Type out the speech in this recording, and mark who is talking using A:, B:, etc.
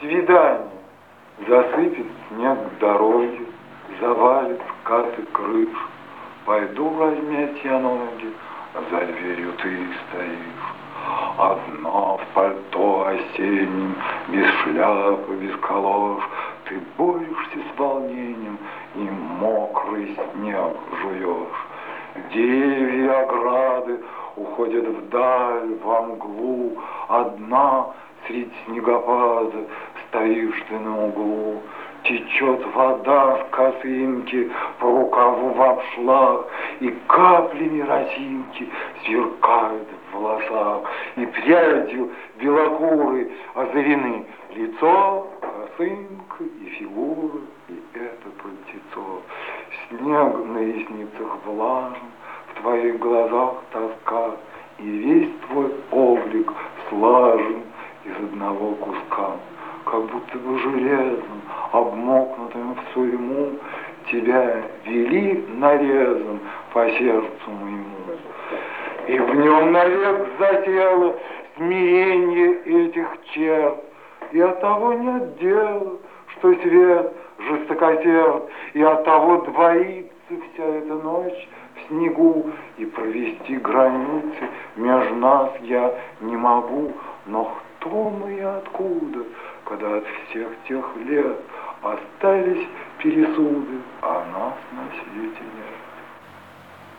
A: свидание. Засыпет снег дороги, завалит скаты крыш. Пойду размять я ноги, а за дверью ты стоишь. Одна в пальто осеннем, без шляпы, без калош, Ты борешься с волнением и мокрый снег жуешь. Деревья ограды уходят вдаль, во мглу, Одна средь снегопада стоишь ты на углу. Течет вода в косынке по рукаву в обшлаг, И каплями росинки сверкают в волосах, И прядью белокуры озарены лицо, косынка и фигура, и это пальтецо. Снег на ресницах влажен, в твоих глазах тоска, одного куска как будто бы железным, обмокнутым в сурьму, тебя вели нарезом по сердцу моему. И в нем навек засело смирение этих черт, и от того нет дела, что свет жестокосерд, и от того двоится вся эта ночь в снегу, и провести границы между нас я не могу, но кто мы и откуда? когда от всех тех лет остались пересуды, а нас на свете нет.